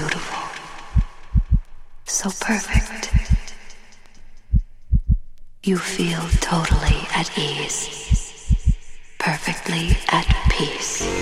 beautiful, so perfect. You feel totally at ease, perfectly at peace.